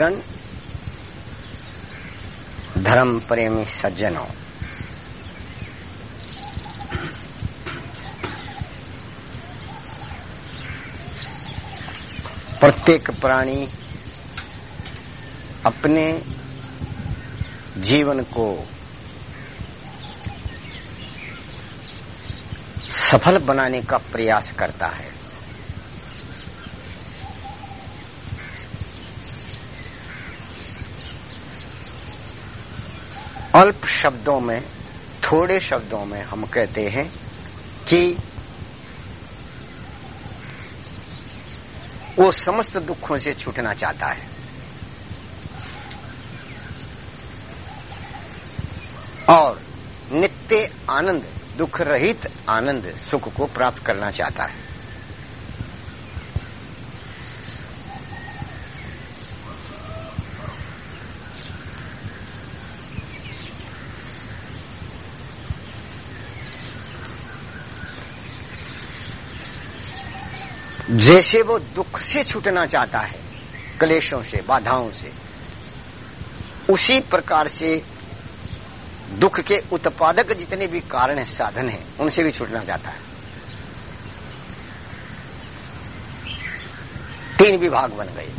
गण धर्म प्रेमी सज्जनों। प्रत्येक प्राणी अपने जीवन को सफल बनाने का प्रयास करता है। अल्प शब्दों में, थोड़े शब्दों में हम कहते हैं कि वो समस्त दुखों से छूटना चाहता है। और नित्य आनंद, दुख रहित आनंद सुख को प्राप्त करना चाहता है। जैसे वो दुख से छूटना चाहता है, क्लेशों से, बाधाओं से, उसी प्रकार से दुख के उत्पादक जितने भी कारण है, साधन है, उनसे भी छूटना चाहता है। तीन विभाग बन गए।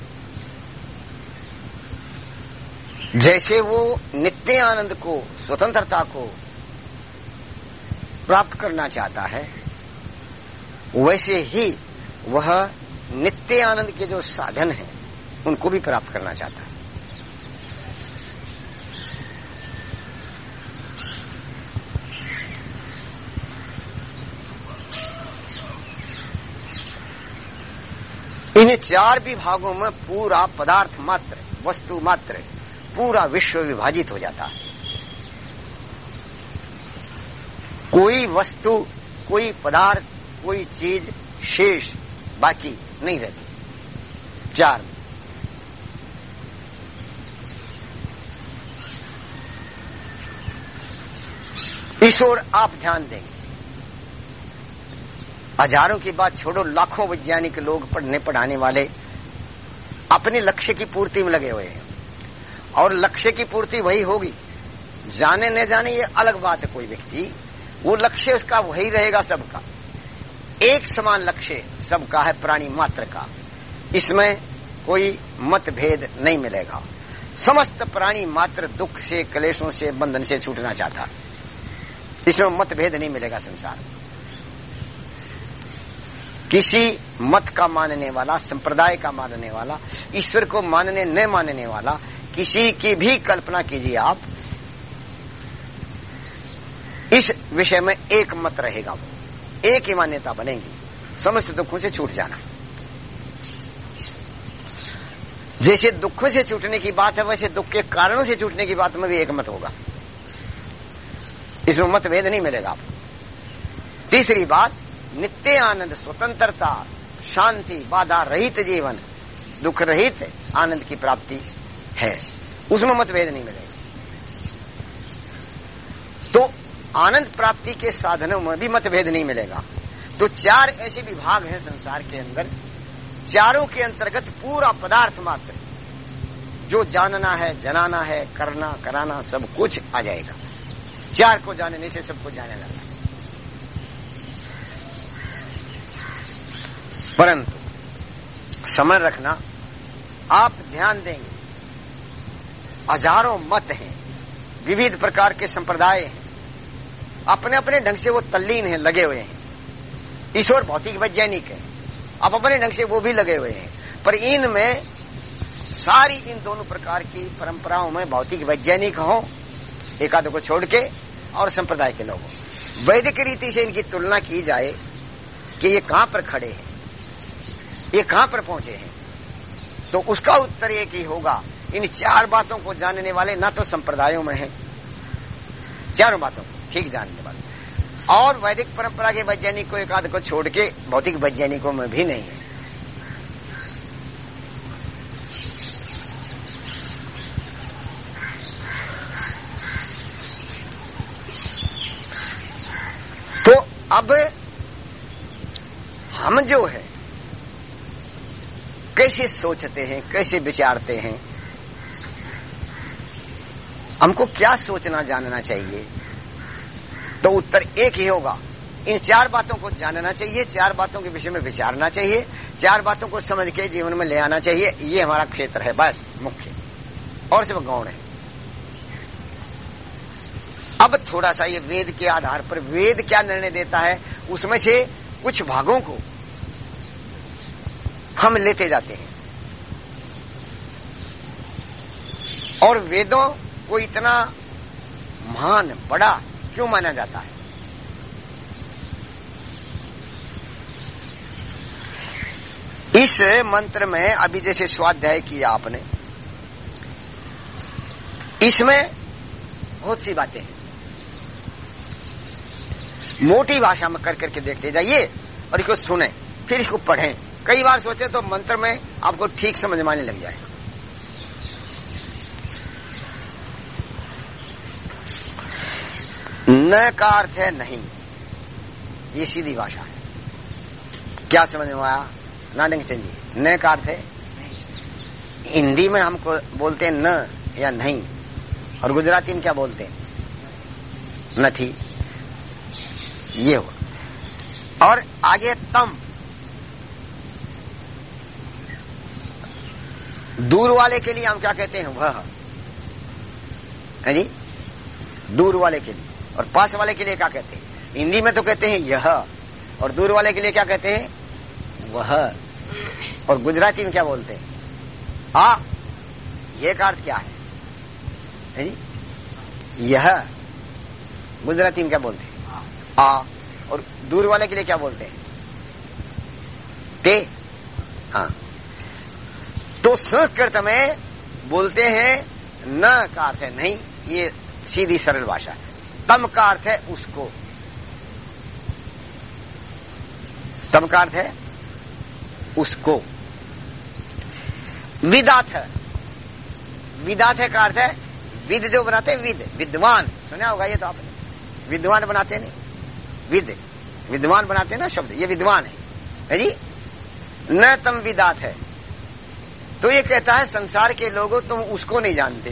जैसे वो नित्य आनंद को, स्वतंत्रता को प्राप्त करना चाहता है, वैसे ही वह नित्य आनंद के जो साधन हैं, उनको भी प्राप्त करना चाहता है। इन चार विभागों में पूरा पदार्थ मात्र, वस्तु मात्र, पूरा विश्व विभाजित हो जाता है। कोई वस्तु, कोई पदार्थ, कोई चीज़, शेष बाकी नहीं रहती। चार। ईश्वर, आप ध्यान देंगे। हज़ारों की बात छोड़ो, लाखों वैज्ञानिक लोग पढ़ने पढ़ाने वाले अपने लक्ष्य की पूर्ति में लगे हुए हैं। और लक्ष्य की पूर्ति वही होगी। जाने न जाने ये अलग बात है कोई व्यक्ति। वो लक्ष्य उसका वही रहेगा सबका। एक समान लक्ष्य सबका है प्राणी मात्र का। इसमें कोई मतभेद नहीं मिलेगा। समस्त प्राणी मात्र दुख से, कलेशों से, बंधन से छूटना चाहता। इसमें मतभेद नहीं मिलेगा संसार किसी मत का मानने वाला, संप्रदाय का मानने वाला, ईश्वर को मानने, न मानने वाला, किसी की भी कल्पना कीजिए आप, इस विषय में एक मत रहेगा वो। एक ही मान्यता बनेगी। समस्त दुखों से छूट जाना। जैसे दुखों से छूटने की बात है, वैसे दुख के कारणों से छूटने की बात में भी एक मत होगा। इसमें मतभेद नहीं मिलेगा आपको। तीसरी बात, नित्य आनंद, स्वतंत्रता, शांति, बाधा रहित जीवन, दुख रहित आनंद की प्राप्ति है। उसमें मतभेद नहीं मिलेगा। तो आनंद प्राप्ति के साधनों में भी मतभेद नहीं मिलेगा। तो चार ऐसे विभाग हैं संसार के अंदर, चारों के अंतर्गत पूरा पदार्थ मात्र, जो जानना है, जनाना है, करना, कराना, सब कुछ आ जाएगा। चार को जानने से सबको जाने लगा। परंतु समय रखना, आप ध्यान देंगे। हज़ारों मत हैं, विविध प्रकार के संप्रदाय हैं। अपने अपने ढंग से वो तल्लीन है, लगे हुए हैं। ईश्वर भौतिक वैज्ञानिक है। अब अपने ढंग से वो भी लगे हुए हैं। पर इनमें सारी इन दोनों प्रकार की परंपराओं में भौतिक वैज्ञानिक हो एकाध को छोड़ के और संप्रदाय के लोग वैदिक रीति से इनकी तुलना की जाए कि ये कहाँ पर खड़े हैं, ये कहाँ पर पहुँचे हैं तो उसका उत्तर एक ही होगा, इन चार बातों को जानने वाले ना तो संप्रदायों में है। चारों बातों को। ठीक जानने वाले। और वैदिक परंपरा के वैज्ञानिक को एक आध को छोड़ के भौतिक वैज्ञानिकों में भी नहीं है। तो अब हम जो है, कैसे सोचते हैं, कैसे विचारते हैं, हमको क्या सोचना, जानना चाहिए? तो उत्तर एक ही होगा। इन चार बातों को जानना चाहिए, चार बातों के विषय में विचारना चाहिए, चार बातों को समझ के जीवन में ले आना चाहिए, ये हमारा क्षेत्र है, बस, मुख्य। और सब गौण है। अब थोड़ा सा ये वेद के आधार पर, वेद क्या निर्णय देता है, उसमें से कुछ भागों को हम लेते जाते हैं। और वेदों को इतना महान, बड़ा क्यों माना जाता है? इस मंत्र में अभी जैसे स्वाध्याय किया आपने, इसमें बहुत सी बातें हैं। मोटी भाषा में कर करके देखते जाइए और इसको सुने, फिर इसको पढ़ें। कई बार सोचे तो मंत्र में आपको ठीक समझ में आने लग जाए। न का अर्थ है नहीं। ये सीधी भाषा है। क्या समझ में आया? नानक चंद जी न का अर्थ है हिंदी में हमको बोलते हैं न या नहीं, और गुजराती में क्या बोलते हैं? न थी ये हुआ। और आगे तम। दूर वाले के लिए हम क्या कहते हैं? वह। है जी दूर वाले के लिए। और पास वाले के लिए क्या कहते हैं? हिंदी में तो कहते हैं यह और दूर वाले के लिए क्या कहते हैं? वह। और गुजराती में क्या बोलते हैं? आ ये का अर्थ क्या है, यह। गुजराती में क्या बोलते हैं? आ। और दूर वाले के लिए क्या बोलते हैं? ते। हाँ। तो संस्कृत में बोलते हैं न का अर्थ है नहीं ये सीधी सरल भाषा है। तम का अर्थ है उसको। तम का अर्थ है उसको। विदाथ। है विदाथ है का अर्थ है, विद जो बनाते हैं, विद। विद्वान। सुना होगा ये तो आपने। विद्वान बनाते नहीं। विद। विद्वान बनाते ना शब्द। ये विद्वान है। है जी? न तम विदात है। तो ये कहता है, संसार के लोगों तुम उसको नहीं जानते।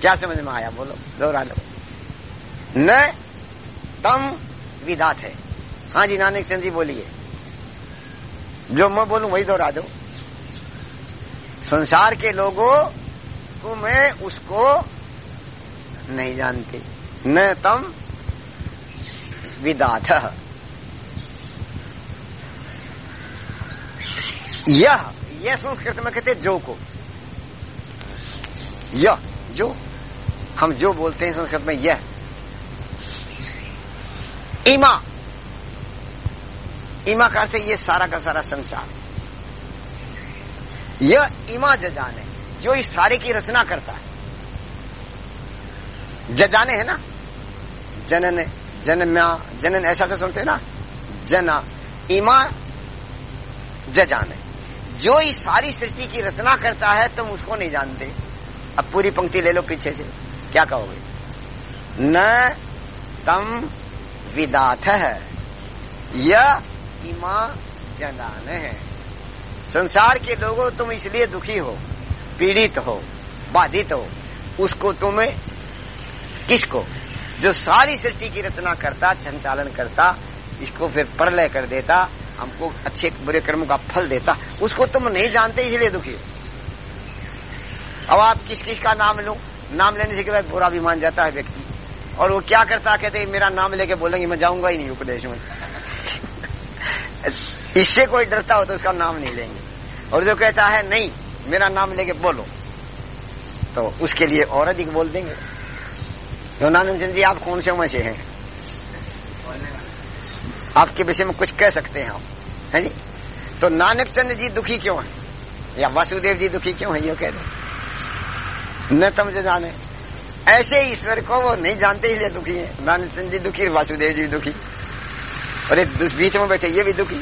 क्या समझ में आया? बोलो, दोहरा लो न तम विदात है। हाँ जी, नानक चंद जी बोलिए। जो मैं बोलू वही दोहरा दो। संसार के लोगों तुम्हें उसको नहीं जानते। न तम विदात यह यह संस्कृत में कहते जो को। यह, जो, हम जो बोलते हैं संस्कृत में यह। इमा। इमा का अर्थ ये सारा का सारा संसार। यह इमा जजान है, जो इस सारे की रचना करता है। जजाने है ना? जनन जन्म्या जनन ऐसा तो सुनते ना? जना, इमा जजाने जो इस सारी सृष्टि की रचना करता है, तुम उसको नहीं जानते। अब पूरी पंक्ति ले लो पीछे से। क्या कहोगे? न, तम विदाथ है। यह इमा जनान है। संसार के लोगों, तुम इसलिए दुखी हो, पीड़ित हो, बाधित हो। उसको तुम्हें किसको? जो सारी सृष्टि की रचना करता, संचालन करता, इसको फिर प्रलय कर देता, हमको अच्छे बुरे कर्मों का फल देता। उसको तुम नहीं जानते, इसलिए दुखी हो। अब आप किस किस का नाम लो? नाम लेने से बुरा भी मान जाता है व्यक्ति? और वो क्या करता, कहते मेरा नाम लेके बोलेंगे, मैं जाऊँगा ही नहीं उपदेश में। इससे कोई डरता हो तो उसका नाम नहीं लेंगे। और जो कहता है, नहीं, मेरा नाम लेके बोलो। तो उसके लिए और अधिक बोल देंगे। तो नानंद चंद जी, आप कौन से उमर से हैं? आपके विषय में कुछ कह सकते हैं आप, है जी? तो नानक चंद जी दुखी क्यों है? या वासुदेव जी दुखी क्यों है, ये कह रहे न तम जाने। ऐसे ईश्वर को वो नहीं जानते, इसलिए दुखी है। चंद जी दुखी, वासुदेव जी दुखी। और एक बीच में बैठे, ये भी दुखी।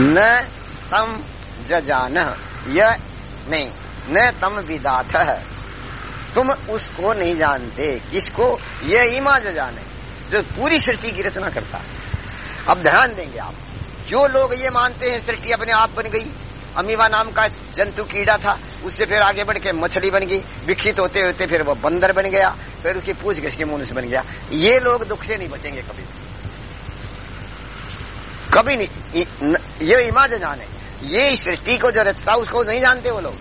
न तम जजान यह नहीं, न तम विदाथ। तुम उसको नहीं जानते, किसको? यह इमा जजान है, जो पूरी सृष्टि की रचना करता है। अब ध्यान देंगे आप, जो लोग ये मानते हैं, सृष्टि अपने आप बन गई। अमीवा नाम का जंतु कीड़ा था, उससे फिर आगे बढ़ के मछली बन गई। विकसित होते होते फिर वो बंदर बन गया, फिर उसकी पूछ घिस के मनुष्य बन गया। ये लोग दुख से नहीं बचेंगे कभी। कभी नहीं, ये इमाज जान ये सृष्टि को जो रचता, उसको नहीं जानते वो लोग।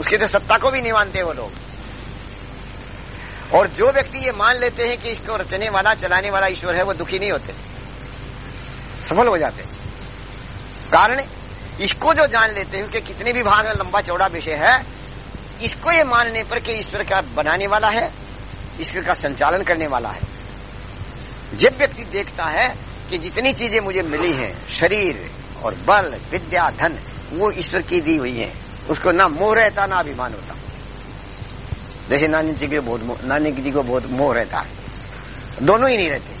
उसकी तो सत्ता को भी नहीं मानते वो लोग। और जो व्यक्ति ये मान लेते हैं कि इसको रचने वाला, चलाने वाला ईश्वर है, वो दुखी नहीं होते। सफल हो जाते। कारण इसको जो जान लेते हैं उसके कितने भी भाग लंबा चौड़ा विषय है, इसको ये मानने पर कि ईश्वर का बनाने वाला है, ईश्वर का संचालन करने वाला है। जब व्यक्ति देखता है कि जितनी चीज़ें मुझे मिली हैं, शरीर और बल, विद्या, धन, वो ईश्वर की दी हुई है, उसको ना मोह रहता, ना अभिमान होता। जैसे नानी जी को बहुत नानी जी को बहुत मोह रहता है। दोनों ही नहीं रहते।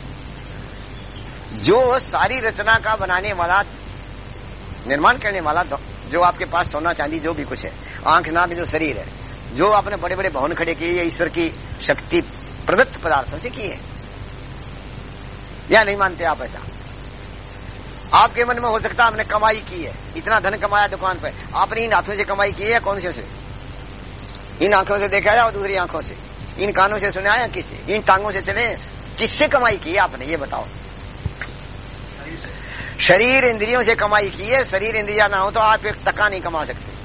जो सारी रचना का बनाने वाला निर्माण करने वाला जो आपके पास सोना, चांदी, जो भी कुछ है। आँख, नाक, जो शरीर है, जो आपने बड़े बड़े भवन खड़े किए ईश्वर की शक्ति प्रदत्त पदार्थों से किए। या नहीं मानते आप ऐसा? आपके मन में हो सकता आपने कमाई की है। इतना धन कमाया दुकान पर। आपने इन हाथों से कमाई की है कौन से से इन आँखों से देखा या दूसरी आँखों से? इन कानों से सुना या किससे इन टांगों से चले किससे कमाई की है आपने? ये बताओ। शरीर इंद्रियों से कमाई की है, शरीर इंद्रिया ना हो तो आप एक टका नहीं कमा सकते।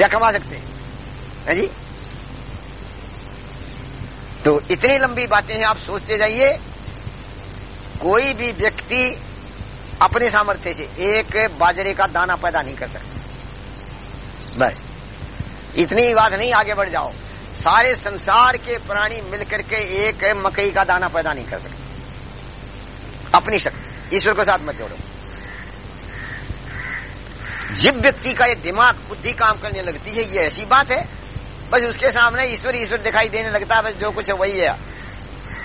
या कमा सकते है। जी? तो इतनी लंबी बातें हैं आप सोचते जाइए, कोई भी व्यक्ति अपने सामर्थ्य से एक बाजरे का दाना पैदा नहीं कर सकता। बस। इतनी बात नहीं, आगे बढ़ जाओ। सारे संसार के प्राणी मिलकर के एक मकई का दाना पैदा नहीं कर सकते। अपनी शक्ति। ईश्वर को साथ मत जोड़ो। जिब व्यक्ति का ये दिमाग बुद्धि काम करने लगती है, ये ऐसी बात है, बस उसके सामने ईश्वर ईश्वर दिखाई देने लगता है, बस जो कुछ है वही है।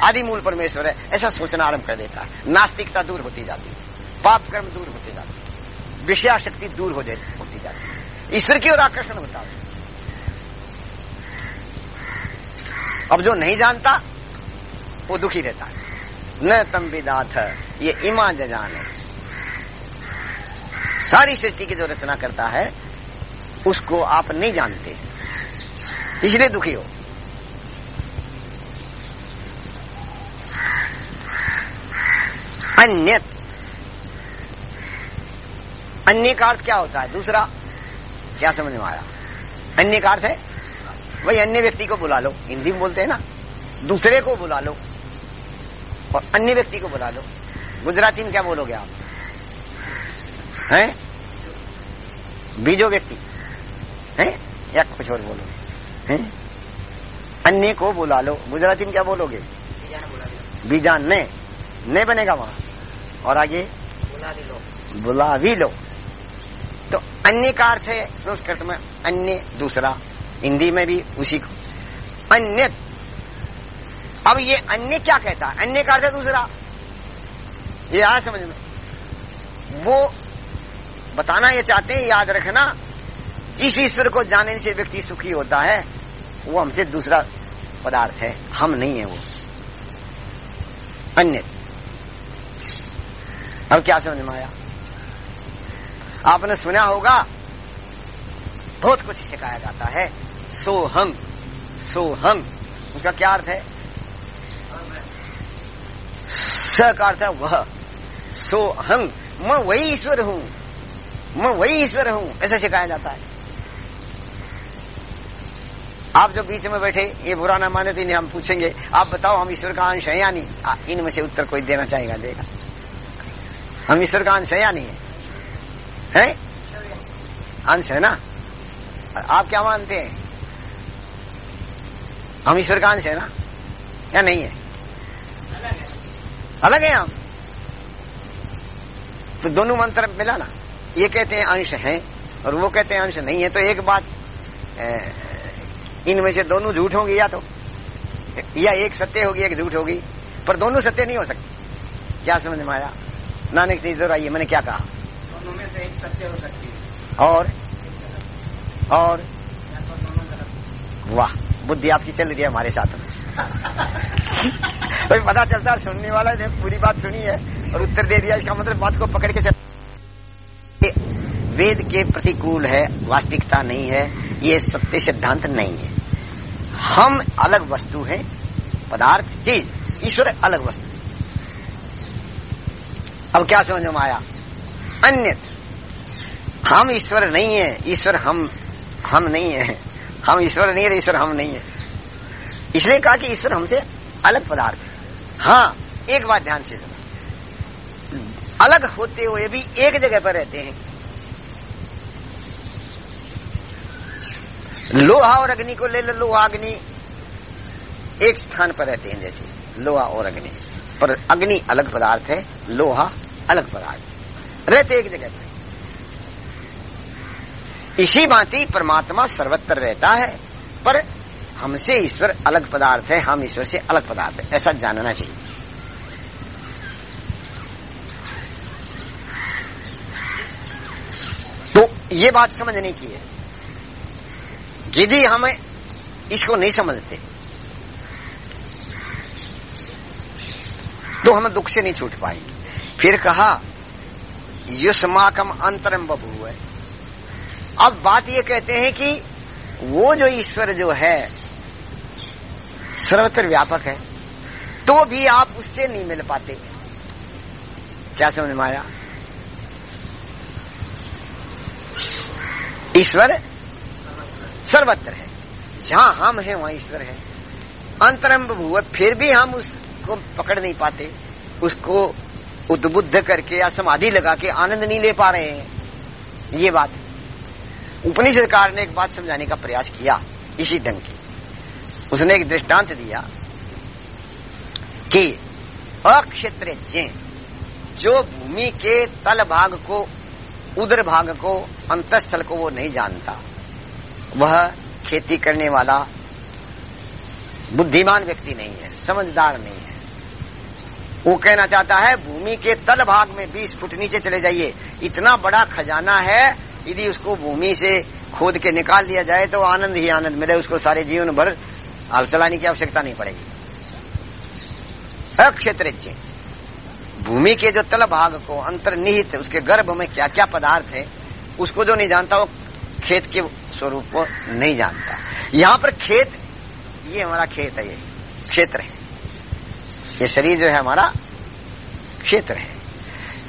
आदि मूल परमेश्वर है, ऐसा सोचना आरंभ कर देता है। नास्तिकता दूर होती जाती है, पाप कर्म दूर होते जाते हैं विषया शक्ति दूर हो जाती होती जाती है। ईश्वर की ओर आकर्षण होता है। अब जो नहीं जानता, वो दुखी रहता है। न तम विदाथ ये इमा जजान है सारी सृष्टि की जो रचना करता है, उसको आप नहीं जानते। इसलिए दुखी हो। अन्य अन्य का अर्थ क्या होता है? दूसरा, क्या समझ में आया? अन्य का अर्थ है वही अन्य व्यक्ति को बुला लो। हिंदी में बोलते हैं ना, दूसरे को बुला लो। और अन्य व्यक्ति को बुला लो। गुजराती में क्या बोलोगे आप? हैं? बीजो व्यक्ति। हैं? या कुछ और बोलोगे? हैं? अन्य को बुला लो। गुजराती में क्या बोलोगे? बीजान ने। ने बनेगा वहाँ। और आगे? बुला भी लो। बुला भी लो तो अन्य का अर्थ है संस्कृत में अन्य दूसरा। हिंदी में भी उसी को। अन्य अब ये अन्य क्या कहता है? अन्य का अर्थ है दूसरा। ये आया समझ में? वो बताना ये चाहते हैं, याद रखना जिस ईश्वर को जाने से व्यक्ति सुखी होता है, वो हमसे दूसरा पदार्थ है। हम नहीं है वो। अन्य। अब क्या समझ में आया? आपने सुना होगा, बहुत कुछ सिखाया जाता है। सोहम सोहम, उसका क्या अर्थ है? स का अर्थ है वह सोहम मैं वही ईश्वर हूँ। मैं वही ईश्वर हूँ, ऐसा सिखाया जाता है। आप जो बीच में बैठे, ये बुरा ना माने तो इन्हें हम पूछेंगे, आप बताओ, हम ईश्वर का अंश है या नहीं? इनमें से उत्तर कोई देना चाहेगा, देगा। हम ईश्वर का अंश है या नहीं? है? अंश है ना? आप क्या मानते हैं? हम ईश्वर का अंश है ना? या नहीं है? अलग है आप। तो दोनों मंत्र मिला ना ये कहते हैं अंश है और वो कहते हैं अंश नहीं है। तो एक बात इनमें से दोनों झूठ होंगी या तो। या एक सत्य होगी एक झूठ होगी। पर दोनों सत्य नहीं हो सकती। क्या समझ में आया? नानक से इधर आइए मैंने क्या कहा? दोनों में से एक सत्य हो सकती है। और? और? तो वाह बुद्धि आपकी चल रही है हमारे साथ। में तो पता चलता सुनने वाला ने पूरी बात सुनी है, और उत्तर दे दिया, इसका मतलब बात को पकड़ के चल वेद के प्रतिकूल है, वास्तविकता नहीं है, ये सत्य सिद्धांत नहीं है। हम अलग वस्तु हैं, पदार्थ, चीज़, ईश्वर अलग वस्तु। अब क्या समझ में आया अन्य हम ईश्वर नहीं है, ईश्वर हम हम नहीं है। हम ईश्वर नहीं है ईश्वर हम नहीं है। इसलिए कहा कि ईश्वर हमसे अलग पदार्थ है। हाँ एक बात ध्यान से सुनो। अलग होते हुए भी एक जगह पर रहते हैं। लोहा और अग्नि को ले लो, लोहा, अग्नि एक स्थान पर रहते हैं जैसे, लोहा और अग्नि। पर अग्नि अलग पदार्थ है, लोहा अलग पदार्थ रहते एक जगह पर। इसी भांति परमात्मा सर्वत्र रहता है, पर हमसे ईश्वर अलग पदार्थ है, हम ईश्वर से अलग पदार्थ है। ऐसा जानना चाहिए। तो ये बात समझने की है। यदि हम इसको नहीं समझते तो हम दुख से नहीं छूट पाएँगे। फिर कहा, युष्माकम अंतरम बबू है अब बात ये कहते हैं कि वो जो ईश्वर जो है सर्वत्र व्यापक है। तो भी आप उससे नहीं मिल पाते। क्या समझ में आया? ईश्वर सर्वत्र है। जहाँ हम हैं, वहाँ ईश्वर है। अंतरम्भ भूव फिर भी हम उसको पकड़ नहीं पाते। उसको उद्बुद्ध करके या समाधि लगा के आनंद नहीं ले पा रहे हैं। ये बात। उपनिषदकार ने एक बात समझाने का प्रयास किया, इसी ढंग की। उसने एक दृष्टांत दिया कि अक्षेत्र जो भूमि के तल भाग को, उदर भाग को, अंतस्थल को वो नहीं जानता, वह खेती करने वाला बुद्धिमान व्यक्ति नहीं है, समझदार नहीं है। वो कहना चाहता है, भूमि के तल भाग में 20 फुट नीचे चले जाइए, इतना बड़ा खजाना है, यदि उसको भूमि से खोद के निकाल लिया जाए तो आनंद ही आनंद मिले, उसको सारे जीवन भर हल चलाने की आवश्यकता नहीं पड़ेगी। अक्षेत्र भूमि के जो तल भाग को अंतर्निहित, उसके गर्भ में क्या क्या पदार्थ है, उसको जो नहीं जानता, वो खेत के स्वरूप को नहीं जानता। यहाँ पर खेत, ये हमारा खेत है, ये क्षेत्र है। ये शरीर जो है हमारा क्षेत्र है।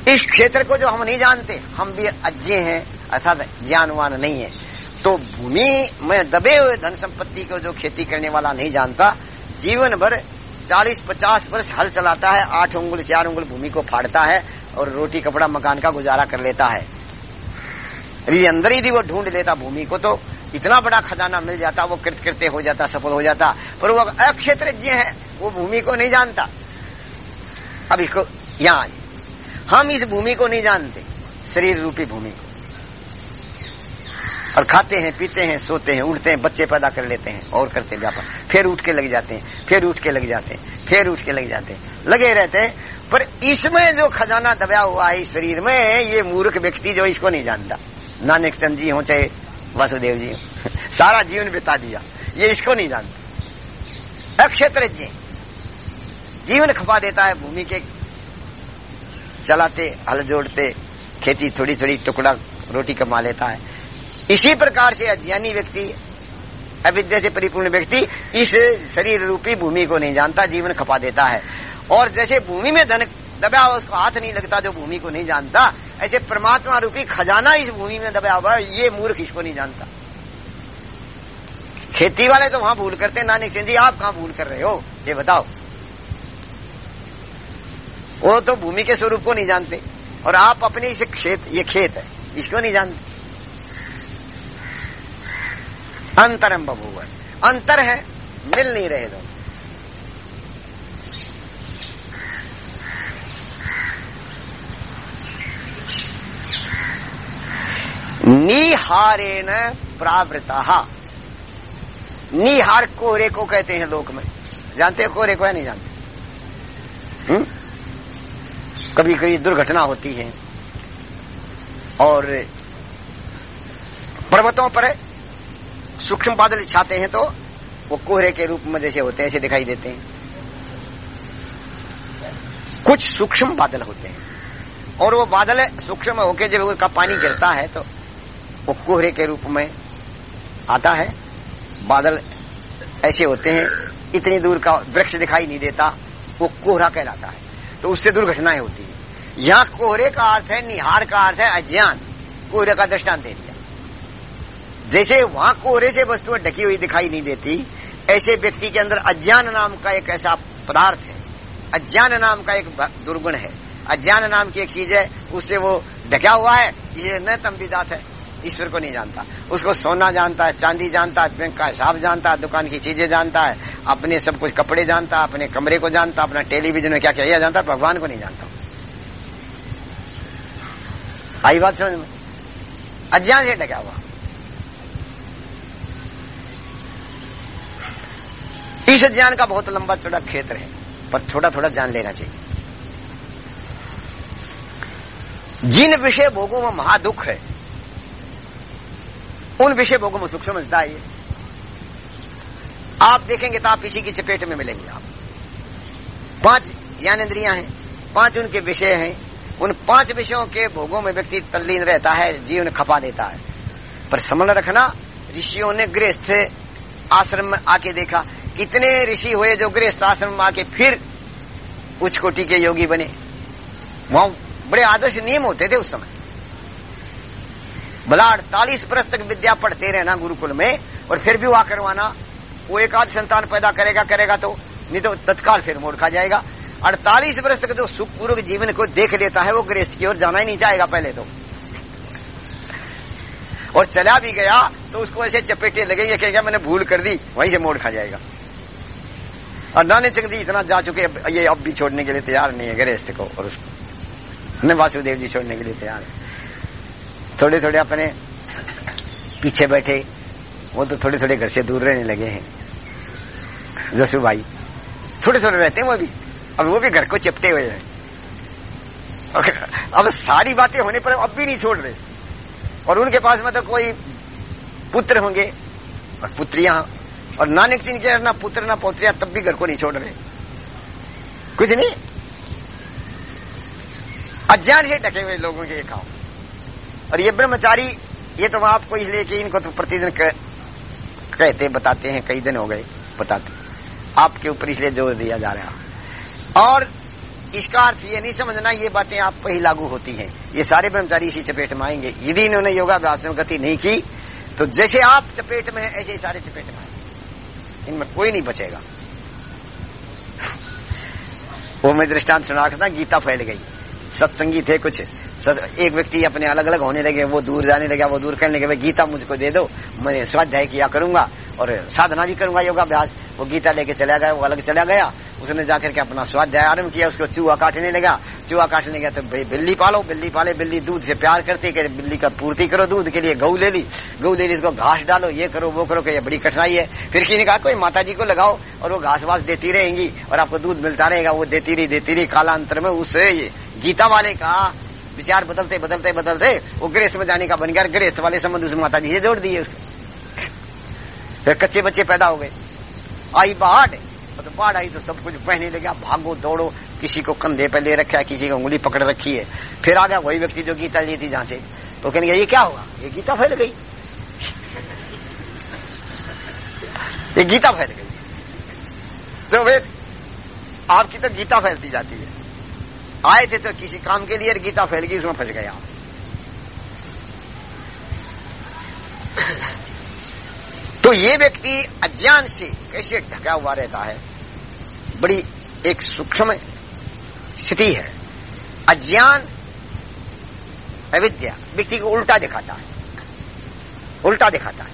इस क्षेत्र को जो हम नहीं जानते, हम भी अज्ञे हैं, अर्थात ज्ञानवान नहीं है। तो भूमि में दबे हुए धन संपत्ति को जो खेती करने वाला नहीं जानता, जीवन भर चालीस पचास वर्ष हल चलाता है, आठ उंगल, चार उंगल भूमि को फाड़ता है और रोटी, कपड़ा, मकान का गुजारा कर लेता है। यदि अंदर ही वो ढूंढ लेता भूमि को तो इतना बड़ा खजाना मिल जाता, वो कृत कृत्य हो जाता, सफल हो जाता, पर वो अक्षेत्र है, वो भूमि को नहीं जानता। अब इसको, यहाँ हम इस भूमि को नहीं जानते, शरीर रूपी भूमि को। और खाते हैं, पीते हैं, सोते हैं, उठते हैं, बच्चे पैदा कर लेते हैं और करते व्यापार। फिर उठ के लग जाते हैं, फिर उठ के लग जाते हैं, फिर उठ के लग जाते हैं। लगे रहते हैं, पर इसमें जो खजाना दबा हुआ है शरीर में, ये मूर्ख व्यक्ति जो इसको नहीं जानता। नानक चंद जी हो चाहे वासुदेव जी हो, सारा जीवन बिता दिया, ये इसको नहीं जानता। अक्षेत्र जी, जीवन खपा देता है भूमि के, चलाते, हल जोड़ते, खेती थोड़ी थोड़ी टुकड़ा रोटी कमा लेता है। इसी प्रकार से अज्ञानी व्यक्ति, अविद्या से परिपूर्ण व्यक्ति इस शरीर रूपी भूमि को नहीं जानता, जीवन खपा देता है। और जैसे भूमि में धन दबा हुआ उसको हाथ नहीं लगता जो भूमि को नहीं जानता, ऐसे परमात्मा रूपी खजाना इस भूमि में दबा हुआ ये मूर्ख इसको नहीं जानता। खेती वाले तो वहाँ भूल करते नानक सिंह जी, आप कहाँ भूल कर रहे हो? ये बताओ। वो तो भूमि के स्वरूप को नहीं जानते, और आप अपने इसे खेत ये खेत है, इसको नहीं जानते। अंतरम है अंतर है, मिल नहीं रहे दोनों निहारेण प्रावृता। निहार कोहरे को कहते हैं लोक में। जानते हैं कोहरे को है नहीं जानते? हुँ? कभी कभी दुर्घटना होती है और पर्वतों पर सूक्ष्म बादल छाते हैं तो वो कोहरे के रूप में जैसे होते हैं, ऐसे दिखाई देते हैं। कुछ सूक्ष्म बादल होते हैं। और वो बादल सूक्ष्म होके जब उसका पानी गिरता है तो वो कोहरे के रूप में आता है। बादल ऐसे होते हैं, इतनी दूर का वृक्ष दिखाई नहीं देता, वो कोहरा कहलाता है। तो उससे दुर्घटनाएँ होती है। यहाँ कोहरे का अर्थ है, निहार का अर्थ है, अज्ञान। कोहरे का दृष्टांत दे दिया जैसे वहाँ कोहरे से वस्तुएँ ढकी हुई दिखाई नहीं देती, ऐसे व्यक्ति के अंदर अज्ञान नाम का एक ऐसा पदार्थ है। अज्ञान नाम का एक दुर्गुण है। अज्ञान नाम की एक चीज़ है, उससे वो ढका हुआ है, ये न तंबिदात है। ईश्वर को नहीं जानता। उसको सोना जानता है, चांदी जानता है, बैंक का हिसाब जानता है, दुकान की चीज़ें जानता है, अपने सब कुछ कपड़े जानता है, अपने कमरे को जानता अपना टेलीविज़न में क्या क्या यह जानता है, भगवान को नहीं जानता। आई बात समझ में? अज्ञान से ढका हुआ। इस ज्ञान का बहुत लंबा चौड़ा क्षेत्र है, पर थोड़ा थोड़ा जान लेना चाहिए। जिन विषय भोगों में महादुख है, उन विषय भोगों में सुख समझता है आप देखेंगे तो आप इसी की चपेट में मिलेंगे आप। पाँच ज्ञान ज्ञानेन्द्रियाँ हैं, पाँच उनके विषय हैं, उन पाँच विषयों के भोगों में व्यक्ति तल्लीन रहता है, जीवन खपा देता है। पर समझ रखना, ऋषियों ने गृहस्थ आश्रम में आके देखा कितने ऋषि हुए जो गृहस्थ आश्रम में आके फिर उच्च कोटि के योगी बने? वहाँ बड़े आदर्श नियम होते थे उस समय। भला अड़तालीस वर्ष तक विद्या पढ़ते रहना गुरुकुल में और फिर भी वहाँ करवाना। वो एक आध संतान पैदा करेगा करेगा तो नहीं तो तत्काल फिर मोड़ खा जाएगा। अड़तालीस वर्ष तक जो सुखपूर्वक जीवन को देख लेता है वो गृहस्थ की ओर जाना ही नहीं चाहेगा पहले तो। और चला भी गया तो उसको ऐसे चपेटे लगेंगे क्या मैंने भूल कर दी, वहीं से मोड़ खा जाएगा। और नाने चंदी इतना जा चुके ये अब भी छोड़ने के लिए तैयार नहीं है, गृहस्थ को और उसको। वासुदेव जी छोड़ने के लिए तैयार है। थोड़े थोड़े अपने पीछे बैठे, वो तो थोड़े थोड़े घर से दूर रहने लगे हैं। जसू भाई थोड़े थोड़े रहते हैं वो भी। अब वो भी घर को चिपटे हुए हैं। अब सारी बातें होने पर अब भी नहीं छोड़ रहे। और उनके पास मतलब कोई पुत्र होंगे, और पुत्रियाँ और नानक जी के ना पुत्र, ना पौत्रिया, तब भी घर को नहीं छोड़ रहे। कुछ नहीं। अज्ञान से ढके हुए लोगों के काम। और ये ब्रह्मचारी, ये तो आपको इसलिए कि इनको तो प्रतिदिन कहते बताते हैं, कई दिन हो गए बताते आपके ऊपर इसलिए ज़ोर दिया जा रहा और इसका अर्थ ये नहीं समझना, ये बातें आप पर ही लागू होती हैं। ये सारे ब्रह्मचारी इसी चपेट में आएँगे। यदि इन्होंने योगाभ्यास में गति नहीं की तो जैसे आप चपेट में हैं, ऐसे ही सारे चपेट में आएँगे। इनमें कोई नहीं बचेगा। वो मैं दृष्टांत सुना था गीता फैल गई। सत्संगी थे कुछ। सत, एक व्यक्ति अपने अलग अलग होने लगे वो दूर जाने लगा वो दूर करने लगे गीता मुझको दे दो मैं स्वाध्याय किया करूँगा और साधना भी करूँगा योगाभ्यास। वो गीता लेके चला गया वो अलग चला गया। उसने जाकर के अपना स्वाध्याय आरंभ किया उसको चूहा काटने लगा चूहा काटने गया तो भाई बिल्ली पालो, बिल्ली पाले, बिल्ली दूध से प्यार करती है बिल्ली का पूर्ति करो दूध के लिए, गऊ ले ली, गऊ ले ली, इसको घास डालो, ये करो, वो करो ये बड़ी कठिनाई है। फिर किसी ने कहा, कोई माता जी को लगाओ और वो घास वास देती रहेंगी और आपको दूध मिलता रहेगा, वो देती रही देती रही कालांतर में उस गीता वाले का विचार बदलते बदलते बदलते, वो गृहस्थ में जाने का बन गया गृहस्थ वाले संबंध उस माता जी से जोड़ दिए। कच्चे बच्चे पैदा हो गए। आई बाढ़ बाढ़ आई तो सब कुछ पहने लगे। भागो, दौड़ो, किसी को कंधे पे ले रखा है, किसी को उंगली पकड़ रखी है। फिर आ गया वही व्यक्ति जो गीता ली थी जहाँ से तो कहने ये क्या हुआ? ये गीता फैल गई। ये गीता फैल गई। तो फिर आपकी तो गीता फैलती जाती है। आए थे तो किसी काम के लिए गीता फैल गई, उसमें फंस गया। तो ये व्यक्ति अज्ञान से कैसे ढका हुआ रहता है? बड़ी एक सूक्ष्म स्थिति है। अज्ञान अविद्या व्यक्ति को उल्टा दिखाता है। उल्टा दिखाता है।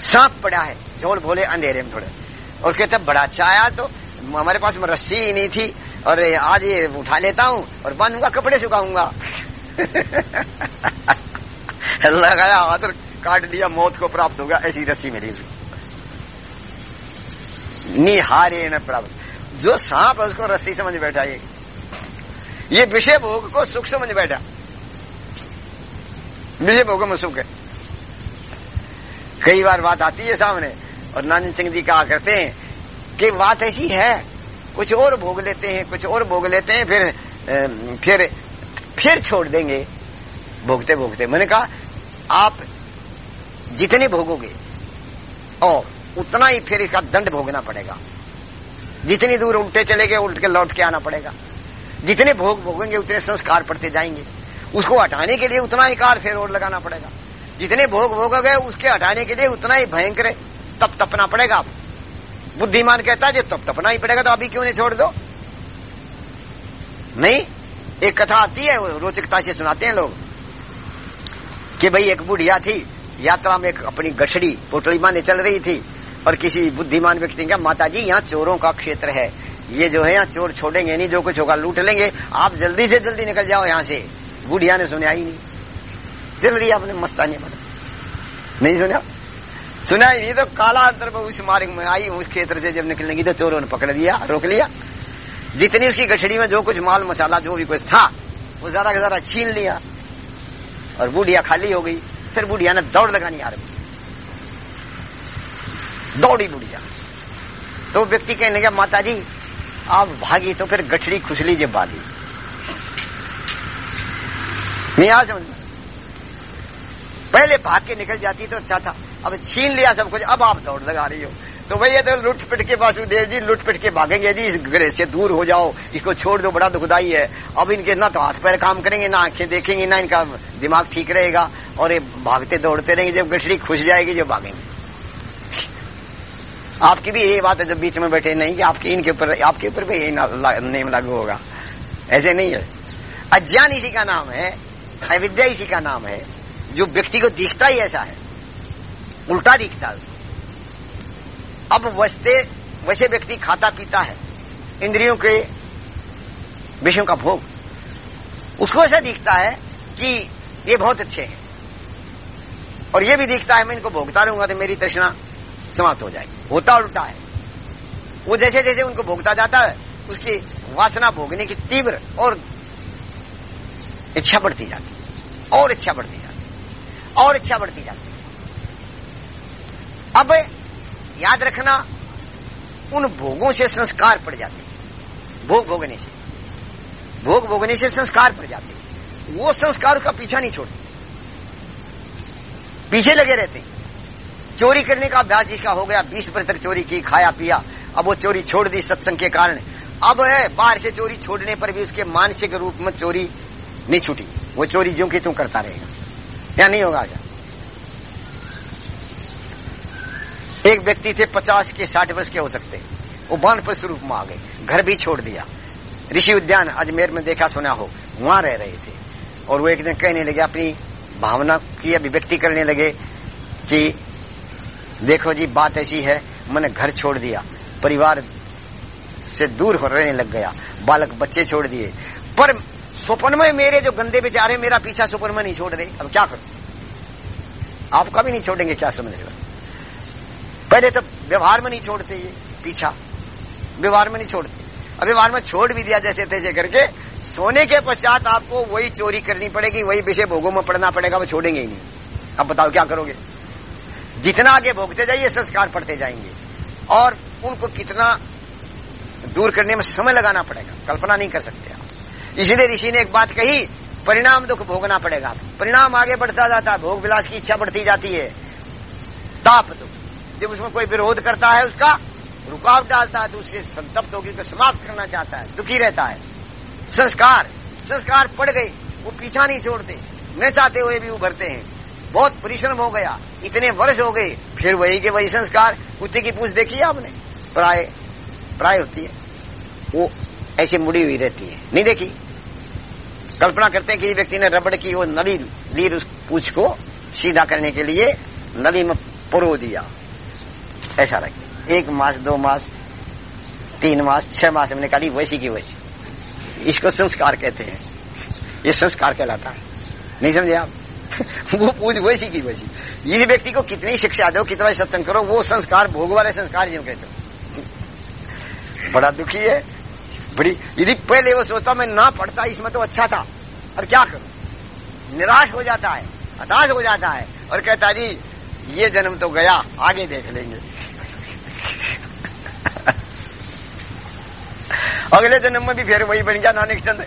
सांप पड़ा है झोल भोले अंधेरे में थोड़े। और कहते, बड़ा चाया तो हमारे पास रस्सी ही नहीं थी। और आज ये उठा लेता हूँ और बांधूँगा, कपड़े सुखाऊँगा। लगाया हाथ काट लिया मौत को प्राप्त होगा, ऐसी रस्सी मिली निहारे प्राप्त जो सांप उसको रस्सी समझ बैठा ये। ये विषय भोग को सुख समझ बैठा। विषय भोग में सुख है। कई बार बात आती है सामने, और नानी सिंह जी कहा करते हैं कि बात ऐसी है, कुछ और भोग लेते हैं, कुछ और भोग लेते हैं, फिर फिर फिर छोड़ देंगे। भोगते भोगते मैंने कहा, आप जितने भोगोगे, और उतना ही फिर इसका दंड भोगना पड़ेगा। जितनी दूर उल्टे चले गए, उल्ट के लौट के आना पड़ेगा। जितने भोग भोगेंगे, उतने संस्कार पड़ते जाएँगे। उसको हटाने के लिए उतना ही कार फेर और लगाना पड़ेगा। जितने भोग भोगोगे, उसके हटाने के लिए उतना ही भयंकर तप तपना पड़ेगा। आप बुद्धिमान कहता है जो तप तपना ही पड़ेगा तो अभी क्यों नहीं छोड़ दो? नहीं, एक कथा आती है रोचकता से सुनाते हैं लोग। कि भाई, एक बुढ़िया थी, यात्रा में एक अपनी गठड़ी पोटली माने चल रही थी। और किसी बुद्धिमान व्यक्ति का माता जी यहाँ चोरों का क्षेत्र है। ये जो है, यहाँ चोर छोड़ेंगे नहीं, जो कुछ होगा लूट लेंगे। आप जल्दी से जल्दी निकल जाओ यहाँ से। बुढ़िया ने सुना ही नहीं। चल रही आपने मस्तानी पर नहीं सुना? सुना ही नहीं तो काला अंतर उस मार्ग में आई, उस क्षेत्र से जब निकलने की तो चोरों ने पकड़ लिया, रोक लिया। जितनी उसकी गठड़ी में जो कुछ माल, मसाला, जो भी कुछ था, वो ज़्यादा का ज़्यादा छीन लिया। और बुढ़िया खाली हो गई। फिर बुढ़िया ने दौड़ लगानी आरंभ दौड़ी बुढ़िया तो व्यक्ति कहने लगा माता जी आप भागी तो फिर गठड़ी खुशली जब बाली। समझ पहले भाग के निकल जाती तो अच्छा था। अब छीन लिया सब कुछ, अब आप दौड़ लगा रही हो। तो भैया तो लुट पिट के वासुदेव जी लुट पिट के भागेंगे जी, इस ग्रह से दूर हो जाओ, इसको छोड़ दो, बड़ा दुखदाई है। अब इनके ना तो हाथ पैर काम करेंगे, ना आँखें देखेंगे, ना इनका दिमाग ठीक रहेगा। और ये भागते दौड़ते रहेंगे, जब गठड़ी खुश जाएगी, जब भागेंगे। आपकी भी यही बात है जब बीच में बैठे, नहीं कि आपके, इनके ऊपर, आपके ऊपर भी यही नेम लागू होगा। ऐसे नहीं है। अज्ञान इसी का नाम है, अविद्या इसी का नाम है, जो व्यक्ति को दिखता ही ऐसा है। उल्टा दिखता है। अब वैसे वैसे व्यक्ति खाता पीता है, इंद्रियों के विषयों का भोग। उसको ऐसा दिखता है कि ये बहुत अच्छे हैं। और ये भी दिखता है, मैं इनको भोगता रहूँगा तो मेरी तृष्णा समाप्त हो जाएगी होता और उल्टा है। वो जैसे जैसे उनको भोगता जाता है, उसकी वासना भोगने की तीव्र और इच्छा बढ़ती जाती और इच्छा बढ़ती जाती और इच्छा बढ़ती जाती अब याद रखना, उन भोगों से संस्कार पड़ जाते हैं। भोग भोगने से। भोग भोगने से संस्कार पड़ जाते वो संस्कार का पीछा नहीं छोड़ते। पीछे लगे रहते चोरी करने का अभ्यास जिसका हो गया, बीस वर्ष तक चोरी की, खाया, पिया। अब वो चोरी छोड़ दी सत्संग के कारण। अब है, बाहर से चोरी छोड़ने पर भी उसके मानसिक रूप में चोरी नहीं छूटी। वो चोरी जो की तू करता रहेगा। या नहीं होगा आजा। एक व्यक्ति थे, पचास के साठ वर्ष के हो सकते। वो बानपस स्वरूप में आ गए। घर भी छोड़ दिया। ऋषि उद्यान अजमेर में देखा, सुना हो। वहाँ रह रहे थे। और वो एक दिन कहने लगे, अपनी भावना की अभिव्यक्ति करने लगे कि देखो जी, बात ऐसी है, मैंने घर छोड़ दिया, परिवार से दूर हो रहने लग गया, बालक बच्चे छोड़ दिए। पर स्वप्न में मेरे जो गंदे बेचारे, मेरा पीछा स्वप्न में नहीं छोड़ रहे। अब क्या करूँ? आप कभी नहीं छोड़ेंगे, क्या समझ रहे पहले तो व्यवहार में नहीं छोड़ते ये पीछा। व्यवहार में नहीं छोड़ते। अब व्यवहार में छोड़ भी दिया जैसे तैसे करके, सोने के पश्चात आपको वही चोरी करनी पड़ेगी, वही विषय भोगों में पड़ना पड़ेगा, वो छोड़ेंगे ही नहीं। अब बताओ, क्या करोगे? जितना आगे भोगते जाइए, संस्कार पड़ते जाएँगे। और उनको कितना दूर करने में समय लगाना पड़ेगा। कल्पना नहीं कर सकते आप। इसीलिए ऋषि ने एक बात कही, परिणाम दुख भोगना पड़ेगा। परिणाम आगे बढ़ता जाता है, भोग विलास की इच्छा बढ़ती जाती है। ताप दुख। जब उसमें कोई विरोध करता है, उसका रुकावट डालता है तो उससे संतप्त होकर समाप्त करना चाहता है। दुखी रहता है। संस्कार। संस्कार पड़ गए, वो पीछा नहीं छोड़ते। न चाहते हुए भी उभरते हैं। बहुत परिश्रम हो गया, इतने वर्ष हो गए, फिर वही के वही संस्कार, कुत्ते की पूछ देखी आपने? प्राय प्राय होती है। वो ऐसे मुड़ी हुई रहती है। नहीं देखी? कल्पना करते हैं कि व्यक्ति ने रबड़ की वो नली ली उस पूछ को सीधा करने के लिए नली में पुरो दिया। ऐसा लगे। एक मास, दो मास, तीन मास, छह मास में निकाली वैसी की वैसी। इसको संस्कार कहते हैं। ये संस्कार कहलाता है। नहीं समझे आप? वो पूछ वैसी की वैसी इस व्यक्ति को कितनी शिक्षा दो, कितना सत्संग करो, वो संस्कार, भोग वाले संस्कार जो कहते बड़ा दुखी है। बड़ी यदि पहले वो सोचता, मैं ना पढ़ता, इसमें तो अच्छा था। और क्या करूँ? निराश हो जाता है, हताश हो जाता है और कहता, जी, ये जन्म तो गया, आगे देख लेंगे। अगले जन्म में भी फिर वही बन गया, नानक चंद।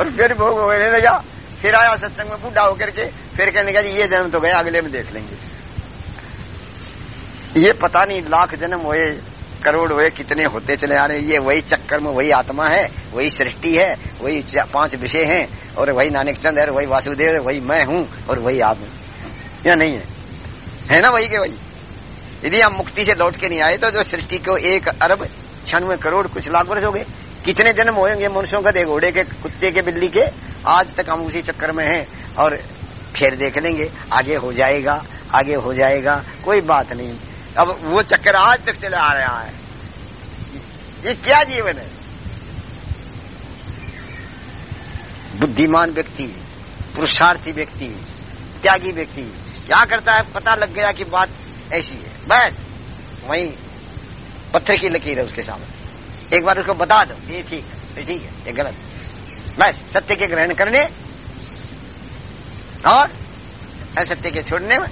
और फिर भोग होने लगा। फिर आया सत्संग में, बूढ़ा होकर के फिर कहने लगा जी, ये जन्म तो गया, अगले में देख लेंगे। ये पता नहीं, लाख जन्म हुए, करोड़ हुए, कितने होते चले आ रहे ये वही चक्कर में, वही आत्मा है, वही सृष्टि है, वही पाँच विषय हैं, और वही नानक चंद है वही वासुदेव है, वही मैं हूँ, और वही आप या नहीं है? है ना वही के वही? यदि आप मुक्ति से लौट के नहीं आए तो जो सृष्टि को एक अरब छियानवे करोड़ कुछ लाख वर्ष हो गए। कितने जन्म होंगे मनुष्यों का दे घोड़े के, कुत्ते के, बिल्ली के? आज तक हम उसी चक्कर में हैं, और फिर देख लेंगे। आगे हो जाएगा, आगे हो जाएगा, कोई बात नहीं। अब वो चक्कर आज तक चला आ रहा है। ये क्या जीवन है? बुद्धिमान व्यक्ति, पुरुषार्थी व्यक्ति, त्यागी व्यक्ति, क्या करता है? पता लग गया कि बात ऐसी है। बस वही पत्थर की लकीर है उसके सामने। एक बार उसको बता दो। ये ठीक है, ये ठीक है, ये गलत बस सत्य के ग्रहण करने और असत्य के छोड़ने में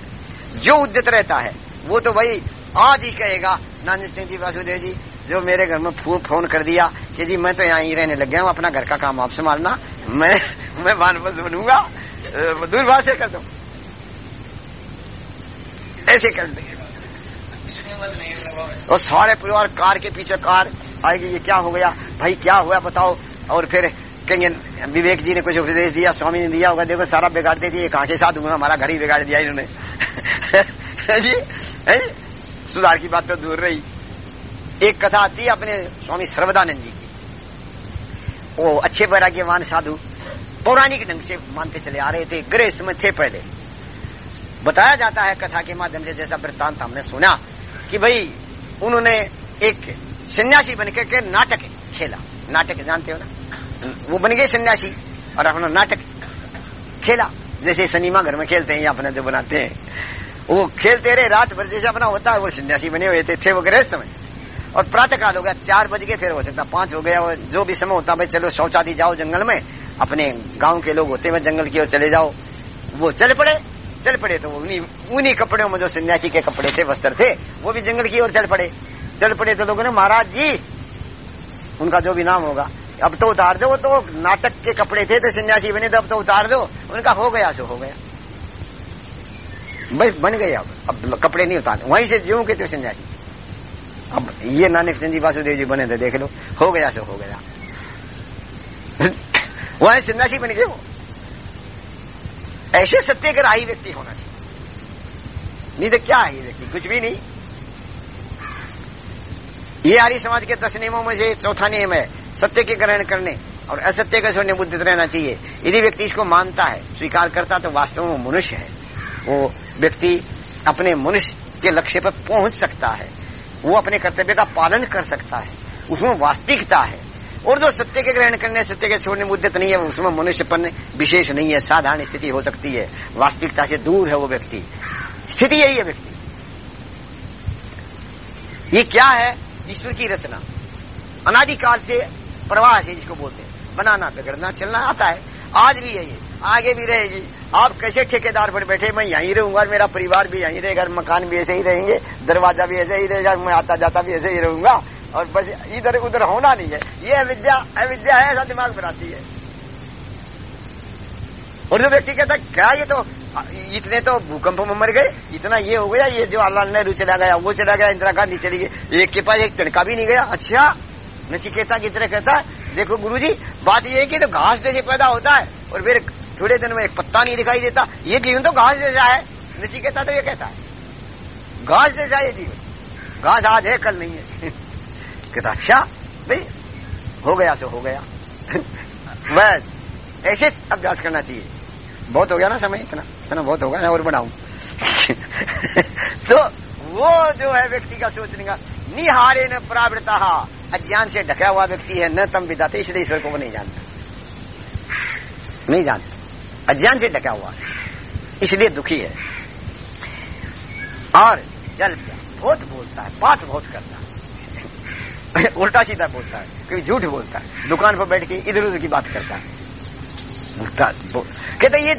जो उद्यत रहता है, वो तो भाई आज ही कहेगा, नानक सिंह जी, वासुदेव जी, जो मेरे घर में फ़ोन कर दिया कि जी मैं तो यहाँ ही रहने लग गया हूँ, अपना घर का काम आप संभालना, मैं मैं वानपस बनूँगा दूरभाष से कर दो। ऐसे कर देंगे और सारे परिवार कार के पीछे कार, आएगी, ये क्या हो गया? भाई क्या हुआ बताओ? और फिर कहेंगे, विवेक जी ने कुछ उपदेश दिया, स्वामी ने दिया, होगा, देखो, सारा बिगाड़ दे दिए कहा के साथ हुआ हमारा घर ही बिगाड़ दिया इन्होंने। जी सुधार की बात तो दूर रही। एक कथा आती है अपने स्वामी सर्वदानंद जी की। वो अच्छे वैराग्यवान साधु, पौराणिक ढंग से मानते चले आ रहे थे, गृहस्थ में थे पहले। बताया जाता है कथा के माध्यम से, जैसा वृत्तांत हमने सुना, कि भाई, उन्होंने एक सन्यासी बनकर के नाटक खेला। नाटक जानते हो ना? वो बन गए सन्यासी। और अपना नाटक खेला। जैसे सनीमा घर में खेलते हैं या अपना जो बनाते हैं। वो खेलते रहे रात भर जैसे अपना होता है वो सन्यासी बने हुए थे, थे वो गृहस्थ में और प्रातः काल हो गया चार बज के फिर हो सकता पाँच हो गया जो भी समय होता भाई चलो शौचादी जाओ जंगल में अपने गाँव के लोग होते हैं जंगल की ओर चले जाओ। वो चल पड़े चल पड़े तो उन्हीं उन्हीं कपड़ों में जो सन्यासी के कपड़े थे वस्त्र थे वो भी जंगल की ओर चल पड़े। चल पड़े तो लोगों ने महाराज जी! उनका जो भी नाम होगा अब तो उतार दो, वो तो नाटक के कपड़े थे तो सन्यासी बने तो अब तो उतार दो। उनका हो गया, सो हो गया। भाई, बन गए अब। अब कपड़े नहीं उतारते वहीं से ज्यो के थे सन्यासी। अब ये नानक चंद जी वासुदेव जी बने थे, देख लो। हो गया, सो हो गया। वहाँ सन्यासी बन गए वो। ऐसे सत्य सत्यग्राही व्यक्ति होना चाहिए। नहीं तो क्या है ये व्यक्ति? कुछ भी नहीं। ये आर्य समाज के दस नियमों में से चौथा नियम है सत्य के ग्रहण करने और असत्य के छोड़ने बुद्धित रहना चाहिए। यदि व्यक्ति इसको मानता है, स्वीकार करता तो वास्तव में मनुष्य है। वो व्यक्ति अपने मनुष्य के लक्ष्य पर पहुँच सकता है। वो अपने कर्तव्य का पालन कर सकता है। उसमें वास्तविकता है। और जो सत्य के ग्रहण करने, सत्य के छोड़ने मुद्दत नहीं है, उसमें मनुष्यपन विशेष नहीं है। साधारण स्थिति हो सकती है। वास्तविकता से दूर है वो व्यक्ति। स्थिति यही है व्यक्ति। ये क्या है? ईश्वर की रचना। अनादिकाल से प्रवाह है जिसको बोलते हैं। बनाना, बिगड़ना, चलना आता है। आज भी है ये, आगे भी रहेगी। आप कैसे ठेकेदार पर बैठे? मैं यहीं रहूँगा मेरा परिवार भी यहीं रहेगा मकान भी ऐसे ही रहेंगे, दरवाज़ा भी ऐसे ही रहेगा, मैं आता जाता भी ऐसे ही रहूँगा। और बस इधर उधर होना नहीं है। ये अविद्या अविद्या है, ऐसा दिमाग बनाती है। और जो व्यक्ति कहता है, क्या ये तो इतने तो भूकंप में मर गए? इतना ये हो गया, ये जो अल्लाह नेहरू चला गया, वो चला गया, इंदिरा गांधी चली गई। एक के पास एक तड़का भी नहीं गया। अच्छा नचिकेता की तरह कहता है, देखो गुरु जी बात यह है कि तो घास जैसे पैदा होता है और फिर थोड़े दिन में एक पत्ता नहीं दिखाई देता। ये जीवन तो घास जैसा है नचिकेता तो ये कहता है, घास जैसा ये जीवन। घास आज है, कल नहीं है। कहता अच्छा भाई, हो गया सो हो गया। बस, ऐसे अभ्यास करना चाहिए। बहुत हो गया ना समय, इतना इतना बहुत होगा और बढ़ाऊ। तो वो जो है व्यक्ति का सोचने का निहारे न प्रावृता अज्ञान से ढका हुआ व्यक्ति है, न तम विदाते, इसलिए ईश्वर को वो नहीं जानता। नहीं जानता। अज्ञान से ढका हुआ इसलिए दुखी है। और जल बहुत बोलता है, बात बहुत करता है। उल्टा सीधा बोलता है कभी झूठ बोलता है, दुकान पर बैठ के इधर उधर की बात करता है। उल्टा कहता ये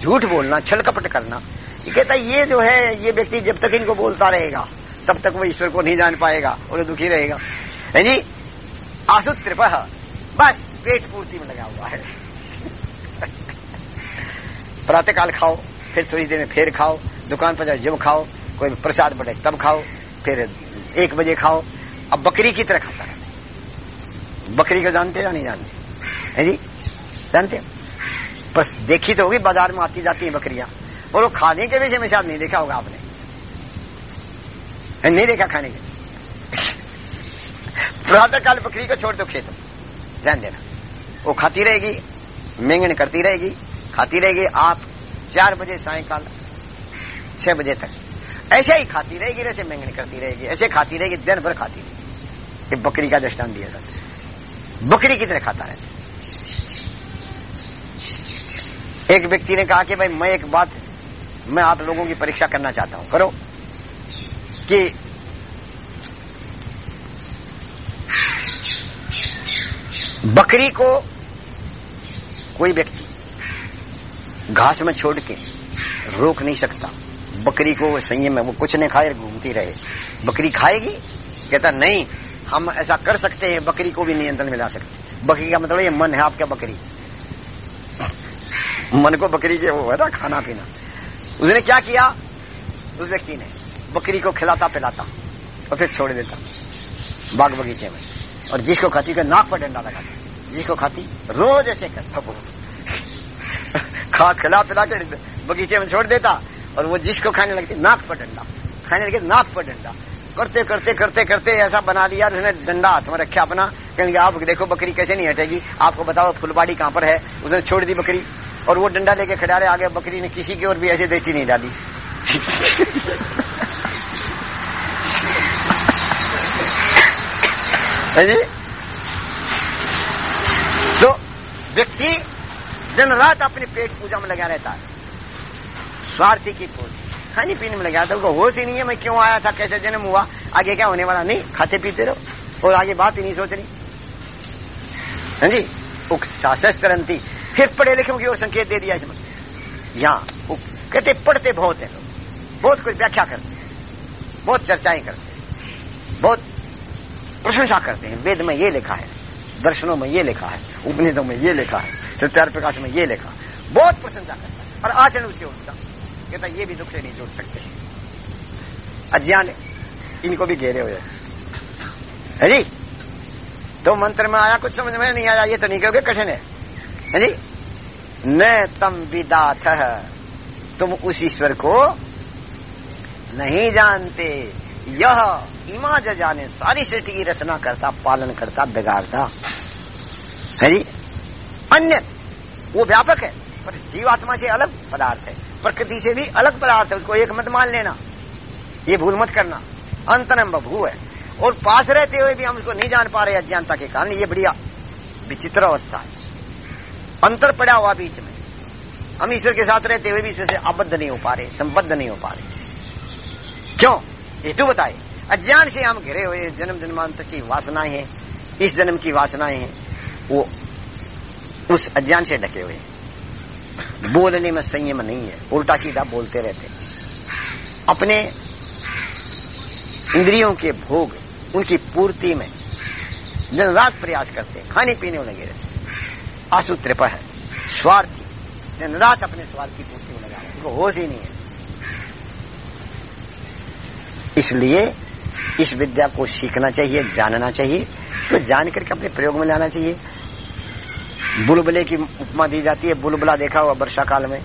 झूठ बोलना छल कपट करना ये कहता ये जो है, ये व्यक्ति जब तक इनको बोलता रहेगा, तब तक वो ईश्वर को नहीं जान पाएगा और दुखी रहेगा। है जी आसु त्रिप बस, पेट पूर्ति में लगा हुआ है। प्रातःकाल खाओ, फिर थोड़ी देर में फिर खाओ, दुकान पर जाओ जब खाओ, कोई प्रसाद बढ़े तब खाओ, फिर एक बजे खाओ। अब बकरी की तरह खाता है। बकरी को जानते या नहीं जानते? है जी जानते बस देखी तो होगी, बाज़ार में आती जाती है बकरियाँ। वो खाने के विषय में शायद नहीं देखा होगा आपने। नहीं देखा खाने के। प्रातः काल बकरी को छोड़ दो खेतों। ध्यान देना। वो खाती रहेगी मेंगन करती रहेगी, खाती रहेगी आप चार बजे सायकाल, छह बजे तक। ऐसे ही खाती रहेगी, ऐसे मेंगन करती रहेगी, ऐसे खाती रहेगी दिन भर खाती रहेगी। बकरी का दृष्टान दिया था। बकरी कितने खाता है। एक व्यक्ति ने कहा कि भाई, मैं एक बात मैं आप लोगों की परीक्षा करना चाहता हूँ। करो। कि बकरी को कोई व्यक्ति घास में छोड़ के रोक नहीं सकता। बकरी को संयम में वो कुछ नहीं खाए, घूमती रहे। बकरी खाएगी, कहता, नहीं, हम ऐसा कर सकते हैं, बकरी को भी नियंत्रण में ला सकते बकरी का मतलब ये मन है आपका बकरी। मन को बकरी के वो है ना, खाना पीना। उसने क्या किया? उस व्यक्ति ने बकरी को खिलाता पिलाता और फिर छोड़ देता, बाग बगीचे में। और जिसको खाती का नाक पर डंडा लगाता। जिसको खाती, रोज ऐसे करता वो। खा, खिला, पिला के बगीचे में छोड़ देता और वो जिसको खाने लगती, नाक पर डंडा। खाने लगे, नाक पर डंडा। करते करते करते करते ऐसा बना लिया उसने डंडा हाथ में रखा अपना। कहेंगे, आप देखो बकरी कैसे नहीं हटेगी। आपको बताओ फुलबाड़ी कहाँ पर है? उसने छोड़ दी बकरी। और वो डंडा लेके खड़ा रहे, आगे बकरी ने किसी की ओर भी ऐसे देखती नहीं डाली। जी? तो व्यक्ति दिन रात अपने पेट पूजा में लगा रहता है। स्वार्थी की पूजा खाने पीने में लगा था उसको होश ही नहीं है, मैं क्यों आया था, कैसे जन्म हुआ? आगे क्या होने वाला? नहीं, खाते पीते रहो। और आगे बात ही नहीं सोच रही हाँ जी? शास्त्रंती फिर पढ़े लिखे की ओर संकेत दे दिया इसमें? यहाँ कहते पढ़ते बहुत है लोग। बहुत कुछ व्याख्या करते हैं। बहुत चर्चाएँ करते हैं। बहुत प्रशंसा करते हैं। वेद में ये लिखा है, दर्शनों में ये लिखा है, उपनिषदों में ये लिखा है सत्यार प्रकाश में ये लिखा बहुत प्रशंसा करता है। और आचरण उसे उठता कहता ये भी दुख से नहीं जोड़ सकते। अज्ञान इनको भी घेरे हुए है। जी? तो मंत्र में आया, कुछ समझ में नहीं आया, ये तो नहीं कहोगे, कठिन है जी? न तम विदाथ तुम उस ईश्वर को नहीं जानते। यह इमा जाने सारी सृष्टि की रचना करता, पालन करता, बिगाड़ता। है जी अन्य, वो व्यापक है, पर जीवात्मा से अलग पदार्थ है। प्रकृति से भी अलग पदार्थ है, उसको एक मत मान लेना। ये भूल मत करना। अंतरम बभू है। और पास रहते हुए भी हम उसको नहीं जान पा रहे अज्ञानता के कारण, ये बढ़िया विचित्र अवस्था है। अंतर पड़ा हुआ बीच में। हम ईश्वर के साथ रहते हुए भी ईश्वर से नहीं हो पा रहे, संबद्ध नहीं हो पा रहे। क्यों? हेतु बताए। अज्ञान से हम घिरे हुए जन्म जन्मांतर की वासनाएँ हैं। इस जन्म की वासनाएँ हैं। वो उस अज्ञान से ढके हुए हैं। बोलने में संयम नहीं है। उल्टा सीधा बोलते रहते अपने इंद्रियों के भोग, उनकी पूर्ति में दिन रात प्रयास करते खाने पीने में लगे रहते आसु त्रिप है। स्वार्थी दिन रात अपने स्वार्थ की पूर्ति में लगा उनको होश ही नहीं है। इसलिए इस विद्या को सीखना चाहिए, जानना चाहिए तो जान करके अपने प्रयोग में लाना चाहिए। बुलबुले की उपमा दी जाती है, बुलबुला देखा हुआ वर्षा काल में।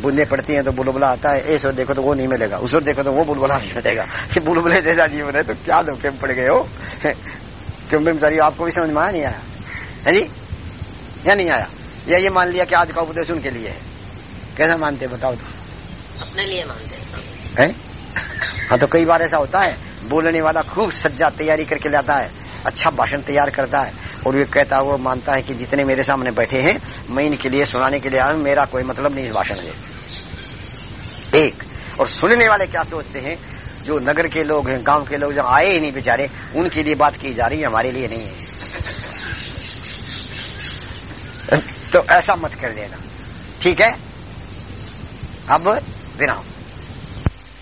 बूंदे पड़ती हैं तो बुलबुला आता है, ऐसे देखो तो वो नहीं मिलेगा, उस देखो तो वो बुलबुला नहीं मिलेगा। कि बुलबुले जैसा जीवन है तो क्या में पड़ गए हो? क्यों बेचारी आपको भी समझ में आया नहीं आया? है जी? या नहीं आया। या ये मान लिया कि आज का उपदेश उनके लिए है। कैसा मानते बताओ तो? अपने लिए मानते हैं हाँ? तो कई बार ऐसा होता है बोलने वाला खूब सज्जा तैयारी करके लाता है अच्छा भाषण तैयार करता है और ये कहता है वो मानता है कि जितने मेरे सामने बैठे हैं मैं इनके लिए सुनाने के लिए आया मेरा कोई मतलब नहीं इस भाषण से एक और सुनने वाले क्या सोचते हैं जो नगर के लोग हैं गाँव के लोग जो आए ही नहीं बेचारे उनके लिए बात की जा रही है हमारे लिए नहीं है। तो ऐसा मत कर लेना। ठीक है? अब विराम।